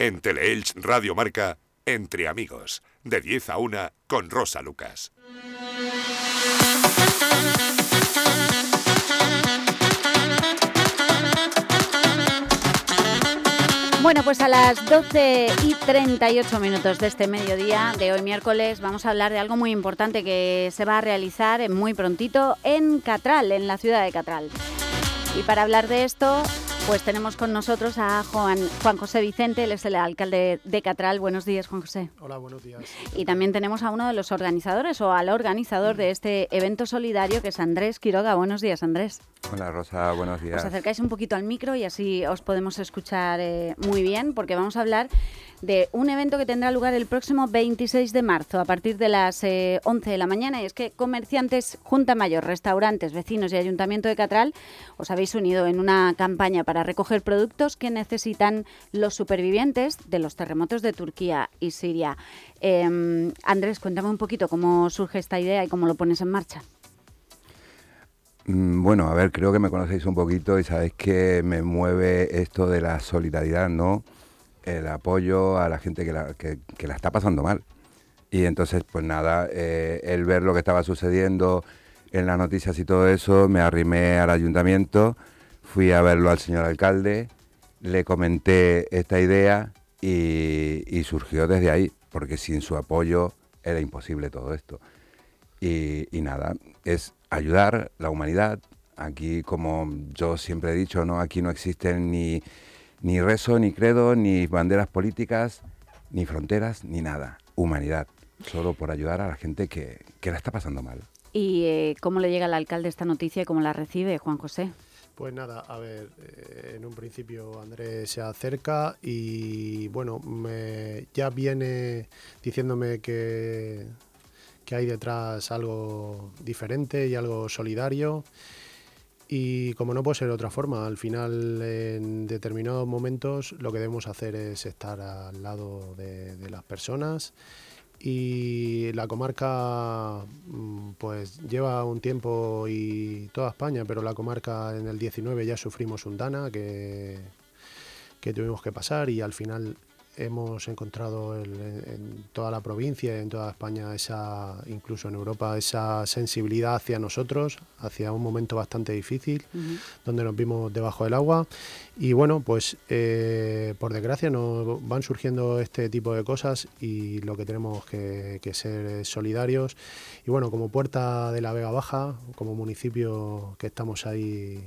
En Teleelch Radio Marca, Entre Amigos, de 10 a 1 con Rosa Lucas. Bueno, pues a las 12 y 38 minutos de este mediodía de hoy miércoles vamos a hablar de algo muy importante que se va a realizar muy prontito en Catral, en la ciudad de Catral. Y para hablar de esto, pues tenemos con nosotros a Juan, Juan José Vicente, él es el alcalde de Catral. Buenos días, Juan José. Hola, buenos días. Y también tenemos a uno de los organizadores o al organizador de este evento solidario, que es Andrés Quiroga. Buenos días, Andrés. Hola, Rosa, buenos días. Os acercáis un poquito al micro y así os podemos escuchar eh, muy bien, porque vamos a hablar de un evento que tendrá lugar el próximo 26 de marzo a partir de las 11 eh, de la mañana y es que comerciantes, Junta Mayor, restaurantes, vecinos y Ayuntamiento de Catral os habéis unido en una campaña para recoger productos que necesitan los supervivientes de los terremotos de Turquía y Siria. Em, Andrés, cuéntame un poquito cómo surge esta idea y cómo lo pones en marcha. Mm, bueno, a ver, creo que me conocéis un poquito y sabéis que me mueve esto de la solidaridad, ¿no? el apoyo a la gente que la, que, la está pasando mal. Y entonces, pues nada, eh, el ver lo que estaba sucediendo en las noticias y todo eso, me arrimé al ayuntamiento, fui a verlo al señor alcalde, le comenté esta idea y, surgió desde ahí, porque sin su apoyo era imposible todo esto. Y, y, nada, es ayudar la humanidad. Aquí, como yo siempre he dicho, no, aquí no existen ni ni rezo, ni credo, ni banderas políticas, ni fronteras, ni nada. Humanidad. Solo por ayudar a la gente que, la está pasando mal. ¿Y eh, cómo le llega al alcalde esta noticia y cómo la recibe, Juan José? Pues nada, a ver, eh, en un principio Andrés se acerca y bueno, me, ya viene diciéndome que, que hay detrás algo diferente y algo solidario. Y como no puede ser de otra forma, al final en determinados momentos lo que debemos hacer es estar al lado de, las personas. Y la comarca mm, pues lleva un tiempo y toda España, pero la comarca en el 19 ya sufrimos un Dana que, que tuvimos que pasar y al final hemos encontrado en toda la provincia y en toda España, esa, incluso en Europa, esa sensibilidad hacia nosotros, hacia un momento bastante difícil, donde nos vimos debajo del agua. Y bueno, pues eh, por desgracia nos van surgiendo este tipo de cosas y lo que tenemos que, ser solidarios. Y bueno, como puerta de la Vega Baja, como municipio que estamos ahí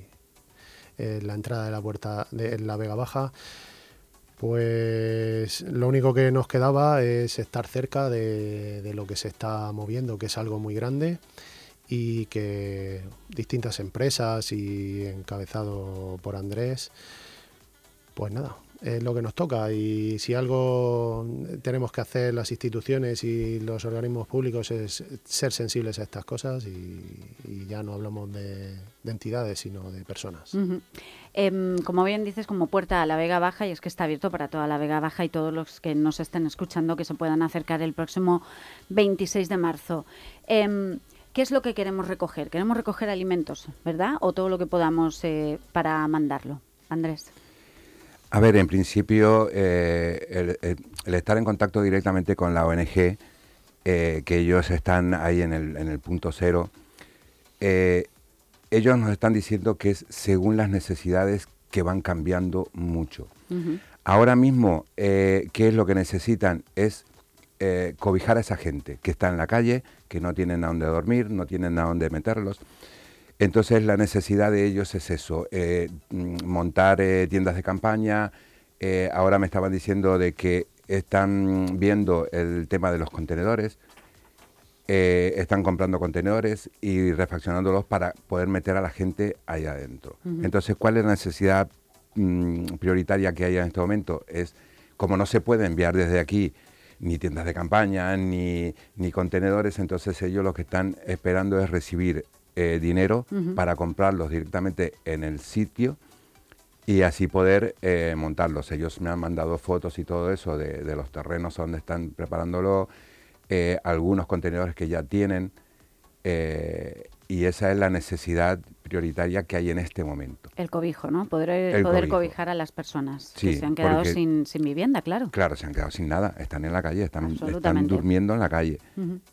en la entrada de la puerta de la Vega Baja, pues lo único que nos quedaba es estar cerca de, lo que se está moviendo, que es algo muy grande y que distintas empresas y encabezado por Andrés, pues nada, es lo que nos toca y si algo tenemos que hacer las instituciones y los organismos públicos es ser sensibles a estas cosas y, ya no hablamos de, entidades sino de personas. Em, como bien dices, como puerta a la Vega Baja, y es que está abierto para toda la Vega Baja y todos los que nos estén escuchando que se puedan acercar el próximo 26 de marzo. Em, ¿Qué es lo que queremos recoger? Queremos recoger alimentos, ¿verdad? O todo lo que podamos eh, para mandarlo. Andrés. A ver, en principio, eh, el, estar en contacto directamente con la ONG, eh, que ellos están ahí en el, en el punto cero, ellos nos están diciendo que es según las necesidades que van cambiando mucho. Ahora mismo, eh, ¿qué es lo que necesitan? Es eh, cobijar a esa gente que está en la calle, que no tienen a dónde dormir, no tienen a dónde meterlos. Entonces la necesidad de ellos es eso, eh, mm, montar tiendas de campaña. ahora me estaban diciendo de que están viendo el tema de los contenedores. Eh, están comprando contenedores y refaccionándolos para poder meter a la gente ahí adentro. Entonces, ¿cuál es la necesidad mm, prioritaria que hay en este momento? Es, como no se puede enviar desde aquí ni tiendas de campaña, ni, ni contenedores, entonces ellos lo que están esperando es recibir eh, dinero para comprarlos directamente en el sitio y así poder eh, montarlos. Ellos me han mandado fotos y todo eso de, de los terrenos donde están preparándolo, eh, algunos contenedores que ya tienen eh, y esa es la necesidad prioritaria que hay en este momento. El cobijo, ¿no? Poder, poder cobijar a las personas que se han quedado sin, sin, vivienda, claro. Claro, se han quedado sin nada, están en la calle, están, están durmiendo en la calle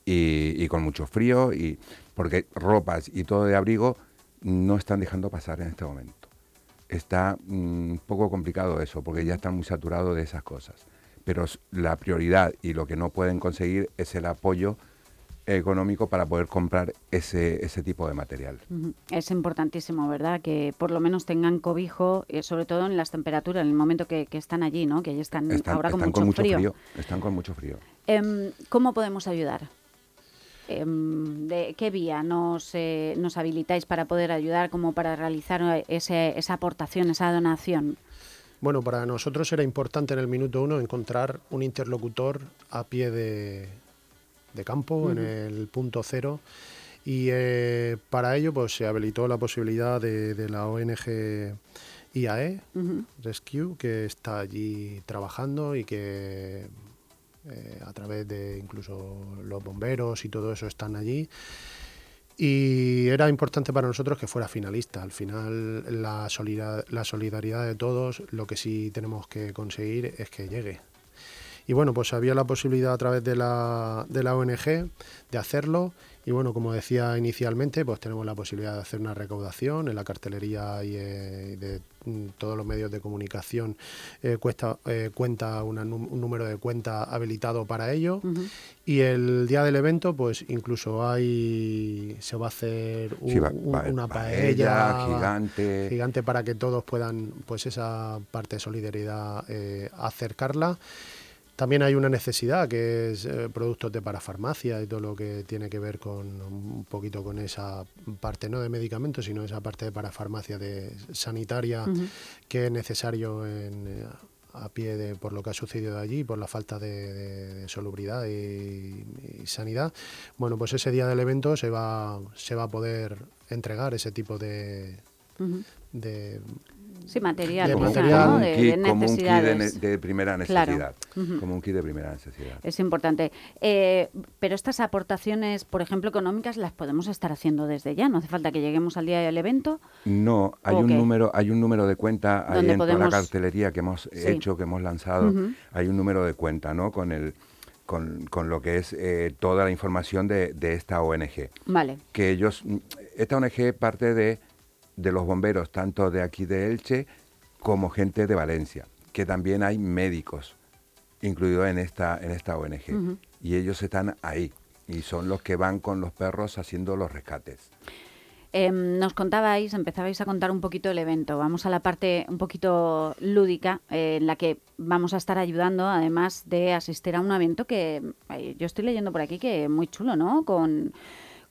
y, y, con mucho frío, y porque ropas y todo de abrigo no están dejando pasar en este momento. Está un mm, poco complicado eso, porque ya están muy saturados de esas cosas. Pero la prioridad y lo que no pueden conseguir es el apoyo económico para poder comprar ese, ese tipo de material. Es importantísimo, ¿verdad? Que por lo menos tengan cobijo, eh, sobre todo en las temperaturas, en el momento que, están allí, ¿no? Que ya están, ahora con, mucho frío. Están con mucho frío. Em, ¿Cómo podemos ayudar? Em, ¿De qué vía nos, eh, nos habilitáis para poder ayudar, como para realizar eh, ese, esa aportación, esa donación? Bueno, para nosotros era importante en el minuto uno encontrar un interlocutor a pie de, de campo, en el punto cero. Y eh, para ello pues, se habilitó la posibilidad de, la ONG IAE, Rescue, que está allí trabajando y que eh, a través de incluso los bomberos y todo eso están allí. Y era importante para nosotros que fuera finalista. Al final, la, la solidaridad de todos, lo que sí tenemos que conseguir es que llegue. Y bueno, pues había la posibilidad a través de la, de la ONG de hacerlo. Y bueno, como decía inicialmente, pues tenemos la posibilidad de hacer una recaudación en la cartelería y eh, de mm, todos los medios de comunicación eh, cuesta, eh, cuenta un número de cuenta habilitado para ello. Y el día del evento, pues incluso hay se va a hacer una paella, gigante. gigante para que todos puedan, pues esa parte de solidaridad acercarla. También hay una necesidad que es eh, productos de parafarmacia y todo lo que tiene que ver con un poquito con esa parte no de medicamentos, sino esa parte de parafarmacia de sanitaria que es necesario en, eh, a pie de por lo que ha sucedido allí, por la falta de, salubridad y, sanidad. Bueno, pues ese día del evento se va se va a poder entregar ese tipo de, de Sí, material, de, material, de, como un kit de, primera necesidad. Como un kit de primera necesidad. Es importante. Eh, pero estas aportaciones, por ejemplo, económicas, las podemos estar haciendo desde ya. No hace falta que lleguemos al día del evento. No, hay un número, hay un número de cuenta ahí en toda la cartelería que hemos hecho, que hemos lanzado. Hay un número de cuenta, ¿no? Con el con, con lo que es eh, toda la información de, de esta ONG. Vale. Que ellos, esta ONG parte de de los bomberos, tanto de aquí de Elche como gente de Valencia, que también hay médicos incluidos en esta, en esta ONG. Y ellos están ahí y son los que van con los perros haciendo los rescates. Em, nos contabais, empezabais a contar un poquito el evento. Vamos a la parte un poquito lúdica, eh, en la que vamos a estar ayudando, además de asistir a un evento que eh, yo estoy leyendo por aquí que es muy chulo, ¿no? Con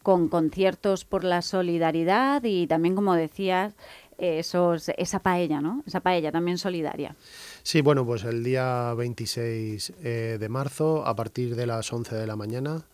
con conciertos por la solidaridad y también, como decías, esos, esa paella, ¿no? Esa paella también solidaria. Sí, bueno, pues el día 26 eh, de marzo, a partir de las 11 de la mañana,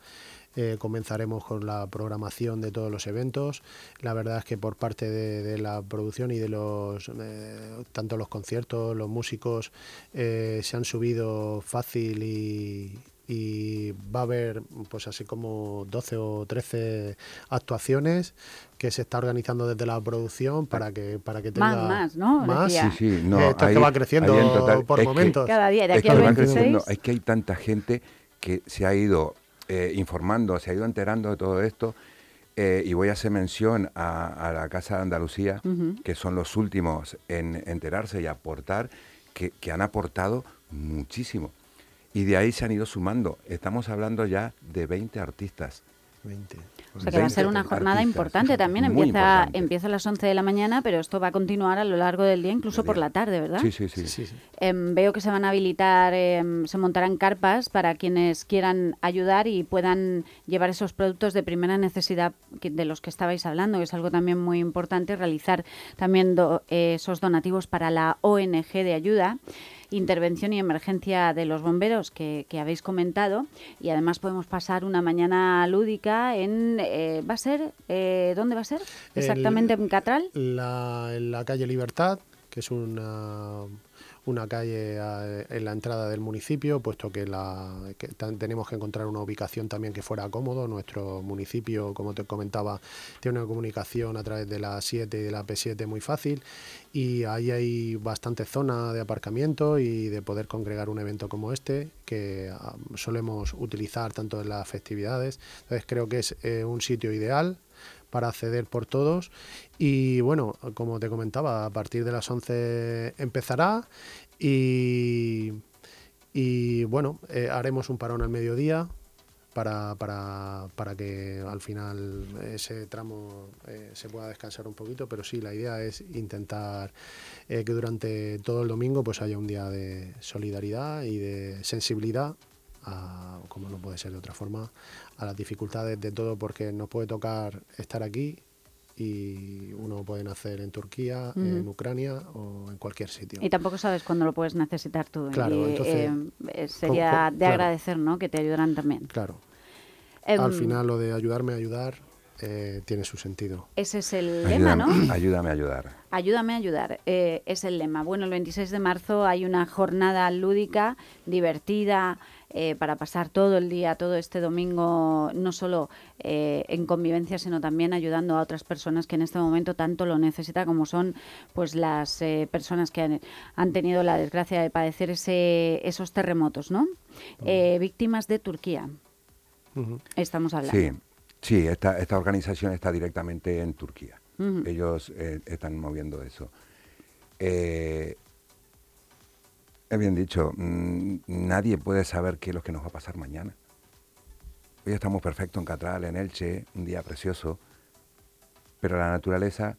eh, comenzaremos con la programación de todos los eventos. La verdad es que por parte de, la producción y de los eh, tanto los conciertos, los músicos se han subido fácil y, y va a haber pues así como 12 o 13 actuaciones que se está organizando desde la producción para que para que tenga más, más ¿no? Más, sí, sí, no, esto que va creciendo por momentos. Cada día, de aquí al 26. es que hay tanta gente que se ha ido eh, informando, se ha ido enterando de todo esto. Eh, y voy a hacer mención a, la Casa de Andalucía, que son los últimos en enterarse y aportar, que, que han aportado muchísimo. Y de ahí se han ido sumando. Estamos hablando ya de 20 artistas. 20. O sea que va a ser una jornada importante también. Empieza, empieza a las 11 de la mañana, pero esto va a continuar a lo largo del día, incluso por la tarde, ¿verdad? Sí, sí, sí. Em, veo que se van a habilitar, em, se montarán carpas para quienes quieran ayudar y puedan llevar esos productos de primera necesidad de los que estabais hablando, que es algo también muy importante, realizar también esos donativos para la ONG de ayuda intervención y emergencia de los bomberos que, habéis comentado. Y además podemos pasar una mañana lúdica en eh, va a ser eh, dónde va a ser exactamente en Catral. la, en la calle Libertad que es una una calle en la entrada del municipio, puesto que, la, tenemos que encontrar una ubicación también que fuera cómodo. Nuestro municipio, como te comentaba, tiene una comunicación a través de la 7 y de la P7 muy fácil y ahí hay bastante zona de aparcamiento y de poder congregar un evento como este que ah, solemos utilizar tanto en las festividades. Entonces creo que es eh, un sitio ideal para acceder por todos. Y bueno, como te comentaba, a partir de las 11 empezará y, y bueno, eh, haremos un parón al mediodía. Para, para, para, que al final ese tramo eh, se pueda descansar un poquito, pero sí, la idea es intentar eh, que durante todo el domingo pues haya un día de solidaridad y de sensibilidad como no puede ser de otra forma, a las dificultades de todo, porque nos puede tocar estar aquí y uno puede nacer en Turquía, en Ucrania o en cualquier sitio. Y tampoco sabes cuándo lo puedes necesitar tú. Claro, entonces, eh, sería de agradecer, ¿no? Que te ayudaran también. Claro. Em, Al final lo de ayudarme a ayudar eh, tiene su sentido. Ese es el lema, ¿no? Ayúdame a ayudar. Ayúdame a ayudar, eh, es el lema. Bueno, el 26 de marzo hay una jornada lúdica, divertida, eh, para pasar todo el día, todo este domingo, no solo en convivencia, sino también ayudando a otras personas que en este momento tanto lo necesitan, como son pues las personas que han, tenido la desgracia de padecer ese, esos terremotos, ¿no? víctimas de Turquía. Estamos hablando. Sí. Sí, esta, esta organización está directamente en Turquía. Ellos eh, están moviendo eso. Eh, es bien dicho, mm, nadie puede saber qué es lo que nos va a pasar mañana. Hoy estamos perfectos en Catral, en Elche, un día precioso, pero la naturaleza,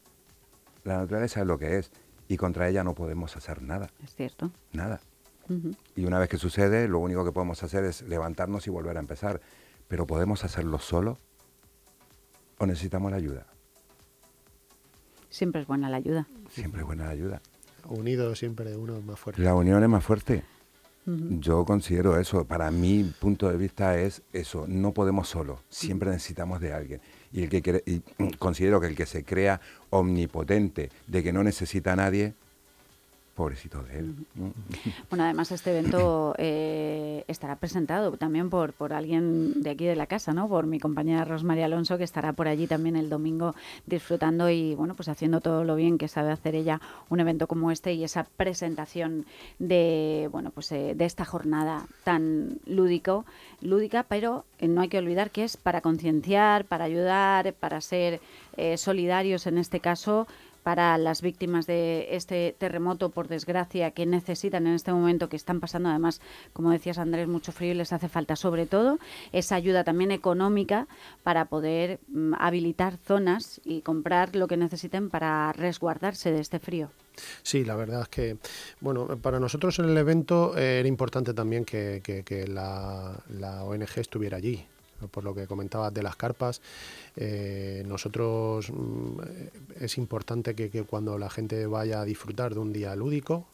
la naturaleza es lo que es y contra ella no podemos hacer nada. Es cierto. Nada. Y una vez que sucede, lo único que podemos hacer es levantarnos y volver a empezar. Pero podemos hacerlo solo o necesitamos la ayuda? Siempre es buena la ayuda. Siempre es buena la ayuda. Unido siempre uno es más fuerte. La unión es más fuerte. Yo considero eso, para mi punto de vista es eso, no podemos solo, siempre necesitamos de alguien. Y el que y considero que el que se crea omnipotente, de que no necesita a nadie, Pobrecito de él. Bueno, además este evento eh, estará presentado también por, por alguien de aquí de la casa, ¿no? Por mi compañera Rosmaría Alonso, que estará por allí también el domingo disfrutando y, bueno, pues haciendo todo lo bien que sabe hacer ella un evento como este y esa presentación de, bueno, pues eh, de esta jornada tan lúdico, lúdica, pero eh, no hay que olvidar que es para concienciar, para ayudar, para ser solidarios en este caso para las víctimas de este terremoto, por desgracia, que necesitan en este momento, que están pasando además, como decías Andrés, mucho frío y les hace falta sobre todo esa ayuda también económica para poder mm, habilitar zonas y comprar lo que necesiten para resguardarse de este frío. Sí, la verdad es que, bueno, para nosotros en el evento era importante también que, la, la ONG estuviera allí por lo que comentabas de las carpas, eh, nosotros mm, es importante que, cuando la gente vaya a disfrutar de un día lúdico,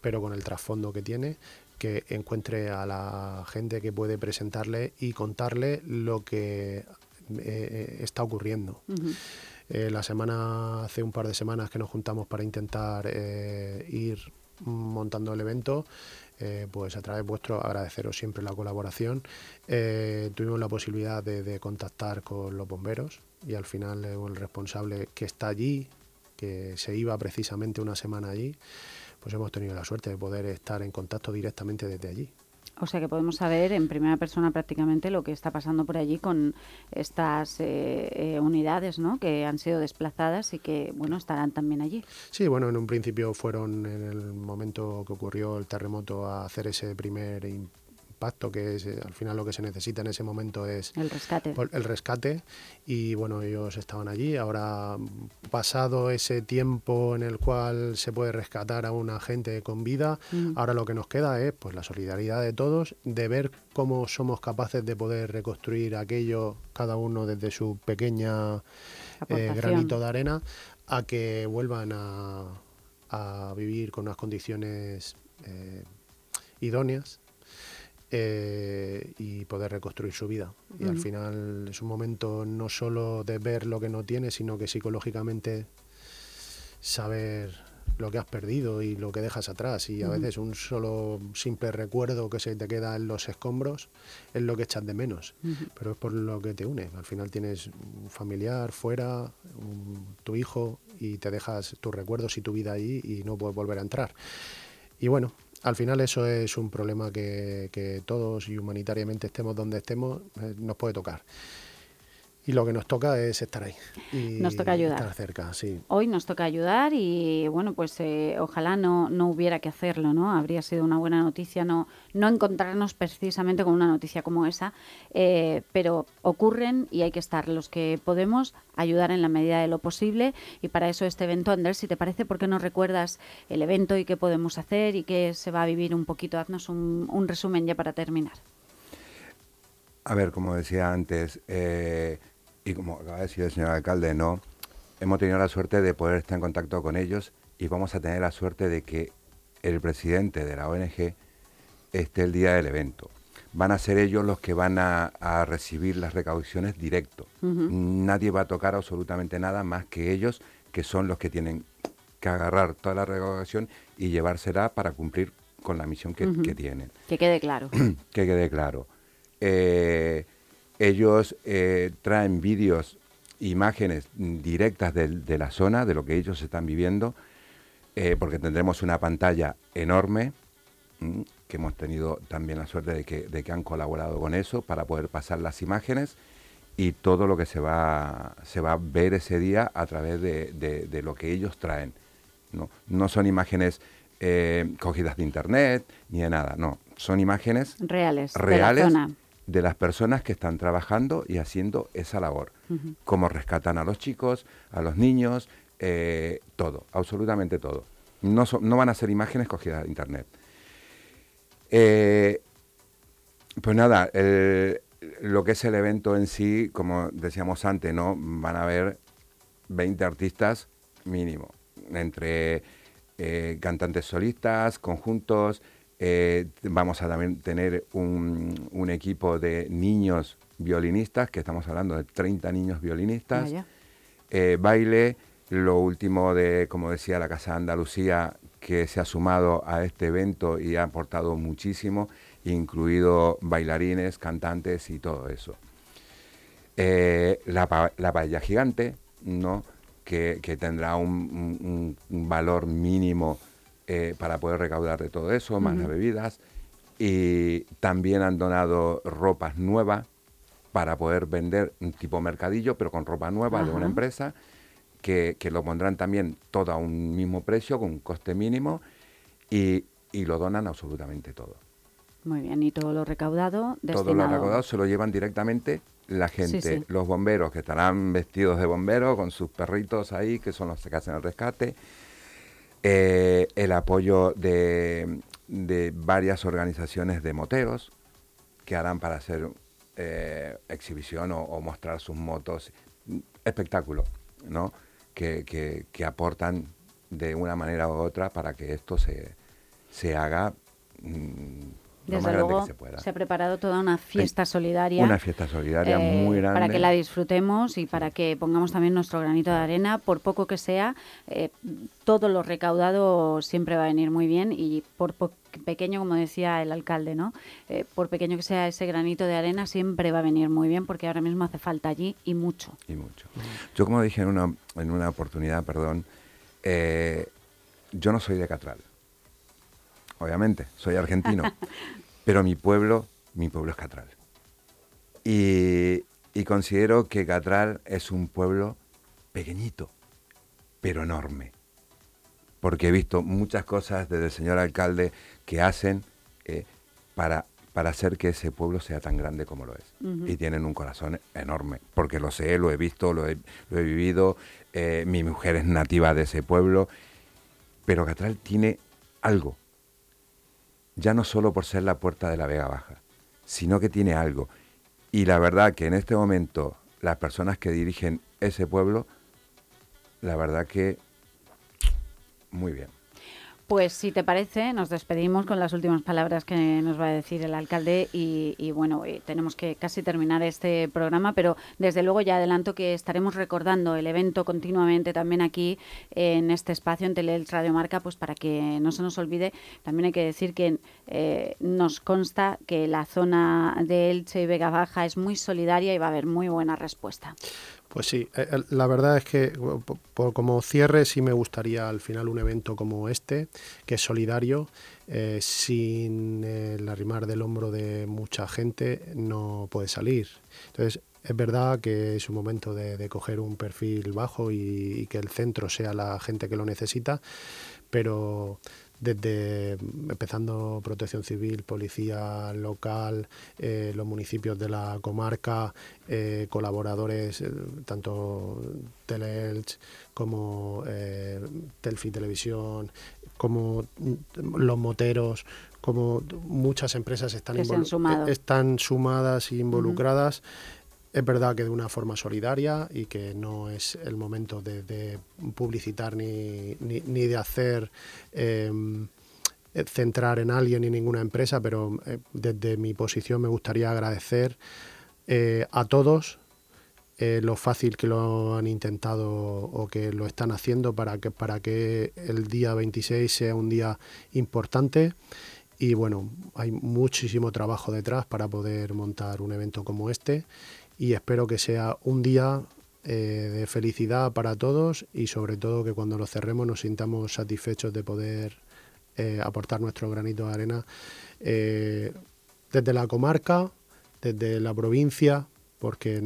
pero con el trasfondo que tiene, que encuentre a la gente que puede presentarle y contarle lo que eh, está ocurriendo. Eh, la semana, hace un par de semanas que nos juntamos para intentar ir montando el evento, eh, pues a través vuestro agradeceros siempre la colaboración. Eh, tuvimos la posibilidad de, contactar con los bomberos y al final el responsable que está allí, que se iba precisamente una semana allí, pues hemos tenido la suerte de poder estar en contacto directamente desde allí. O sea que podemos saber en primera persona prácticamente lo que está pasando por allí con estas eh, eh, unidades ¿no? que han sido desplazadas y que bueno estarán también allí. Sí, bueno, en un principio fueron en el momento que ocurrió el terremoto a hacer ese primer impacto que es eh, al final lo que se necesita en ese momento es el rescate. El rescate y bueno, ellos estaban allí. Ahora pasado ese tiempo en el cual se puede rescatar a una gente con vida, mm. ahora lo que nos queda es pues la solidaridad de todos, de ver cómo somos capaces de poder reconstruir aquello cada uno desde su pequeña eh, granito de arena a que vuelvan a, a vivir con unas condiciones eh, idóneas eh, y poder reconstruir su vida. Y al final es un momento no solo de ver lo que no tiene, sino que psicológicamente saber lo que has perdido y lo que dejas atrás. Y a veces un solo simple recuerdo que se te queda en los escombros es lo que echas de menos. Pero es por lo que te une. Al final tienes un familiar fuera, tu hijo, y te dejas tus recuerdos y tu vida ahí y no puedes volver a entrar. Y bueno, al final eso es un problema que, que todos y humanitariamente estemos donde estemos, eh, nos puede tocar. Y lo que nos toca es estar ahí. Y nos toca ayudar. Estar cerca, sí. Hoy nos toca ayudar y bueno, pues eh, ojalá no, no hubiera que hacerlo, ¿no? Habría sido una buena noticia no, no encontrarnos precisamente con una noticia como esa, eh, pero ocurren y hay que estar los que podemos ayudar en la medida de lo posible y para eso este evento, Andrés, si te parece, ¿por qué no recuerdas el evento y qué podemos hacer y qué se va a vivir un poquito? Haznos un, un resumen ya para terminar. A ver, como decía antes, eh, y como acaba de decir el señor alcalde, no, hemos tenido la suerte de poder estar en contacto con ellos y vamos a tener la suerte de que el presidente de la ONG esté el día del evento. Van a ser ellos los que van a, recibir las recaudaciones directo. Nadie va a tocar absolutamente nada más que ellos, que son los que tienen que agarrar toda la recaudación y llevársela para cumplir con la misión que, tienen. Que quede claro. que quede claro. Eh, ellos eh, traen vídeos, imágenes directas de, la zona, de lo que ellos están viviendo, eh, porque tendremos una pantalla enorme, que hemos tenido también la suerte de que, han colaborado con eso para poder pasar las imágenes y todo lo que se va, se va a ver ese día a través de, lo que ellos traen. No, no son imágenes eh, cogidas de internet ni de nada, no, son imágenes reales, reales de las personas que están trabajando y haciendo esa labor. Cómo rescatan a los chicos, a los niños, eh, todo, absolutamente todo. No, no van a ser imágenes cogidas de internet. Eh, pues nada, lo que es el evento en sí, como decíamos antes, ¿no? Van a haber 20 artistas mínimo, entre eh, cantantes solistas, conjuntos, eh, vamos a también tener un, equipo de niños violinistas, que estamos hablando de 30 niños violinistas. Eh, baile, lo último de, como decía, la Casa de Andalucía, que se ha sumado a este evento y ha aportado muchísimo, incluido bailarines, cantantes y todo eso. Eh, la, la paella gigante, ¿no? que, tendrá un valor mínimo eh, para poder recaudar de todo eso, más las bebidas. Y también han donado ropas nuevas para poder vender un tipo mercadillo, pero con ropa nueva de una empresa, que, lo pondrán también todo a un mismo precio, con un coste mínimo, y, lo donan absolutamente todo. Muy bien, y todo lo recaudado Todo lo recaudado se lo llevan directamente la gente, los bomberos que estarán vestidos de bomberos con sus perritos ahí, que son los que hacen el rescate, eh, el apoyo de, varias organizaciones de moteros que harán para hacer eh, exhibición o, mostrar sus motos, espectáculo, ¿no? Que, aportan de una manera u otra para que esto se, se haga mm, desde luego se, ha preparado toda una fiesta solidaria. Una fiesta solidaria eh, muy grande. Para que la disfrutemos y para que pongamos también nuestro granito de arena, por poco que sea, eh, todo lo recaudado siempre va a venir muy bien y por pequeño, como decía el alcalde, ¿no? Eh, por pequeño que sea ese granito de arena, siempre va a venir muy bien porque ahora mismo hace falta allí y mucho. Y mucho. Yo como dije en una, en una oportunidad, perdón, yo no soy de Catral obviamente, soy argentino, pero mi pueblo, mi pueblo es Catral. Y, considero que Catral es un pueblo pequeñito, pero enorme, porque he visto muchas cosas desde el señor alcalde que hacen eh, para, para hacer que ese pueblo sea tan grande como lo es. Y tienen un corazón enorme, porque lo sé, lo he visto, lo he, vivido, eh, mi mujer es nativa de ese pueblo, pero Catral tiene algo, ya no solo por ser la puerta de la Vega Baja, sino que tiene algo. Y la verdad que en este momento las personas que dirigen ese pueblo, la verdad que muy bien. Pues si te parece, nos despedimos con las últimas palabras que nos va a decir el alcalde y, bueno, eh, tenemos que casi terminar este programa, pero desde luego ya adelanto que estaremos recordando el evento continuamente también aquí en este espacio en Tele Radio Marca, pues para que no se nos olvide. También hay que decir que eh, nos consta que la zona de Elche y Vega Baja es muy solidaria y va a haber muy buena respuesta. Pues sí, eh, la verdad es que como cierre sí me gustaría al final un evento como este, que es solidario, eh, sin el arrimar del hombro de mucha gente no puede salir. Entonces, es verdad que es un momento de, coger un perfil bajo y, que el centro sea la gente que lo necesita, pero desde empezando protección civil, policía local, eh, los municipios de la comarca, eh, colaboradores, eh, tanto Teleelch como Telfi Televisión, como los moteros, como muchas empresas están, están sumadas e involucradas. Es verdad que de una forma solidaria y que no es el momento de, publicitar ni, ni, de hacer em, centrar en alguien ni ninguna empresa, pero eh, desde mi posición me gustaría agradecer eh, a todos eh, lo fácil que lo han intentado o que lo están haciendo para que, para que el día 26 sea un día importante. Y bueno, hay muchísimo trabajo detrás para poder montar un evento como este y espero que sea un día eh, de felicidad para todos y sobre todo que cuando lo cerremos nos sintamos satisfechos de poder eh, aportar nuestro granito de arena eh, desde la comarca, desde la provincia, porque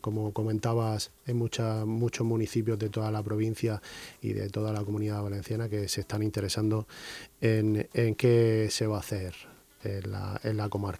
como comentabas, hay muchos municipios de toda la provincia y de toda la comunidad valenciana que se están interesando en, en qué se va a hacer en la, en la comarca.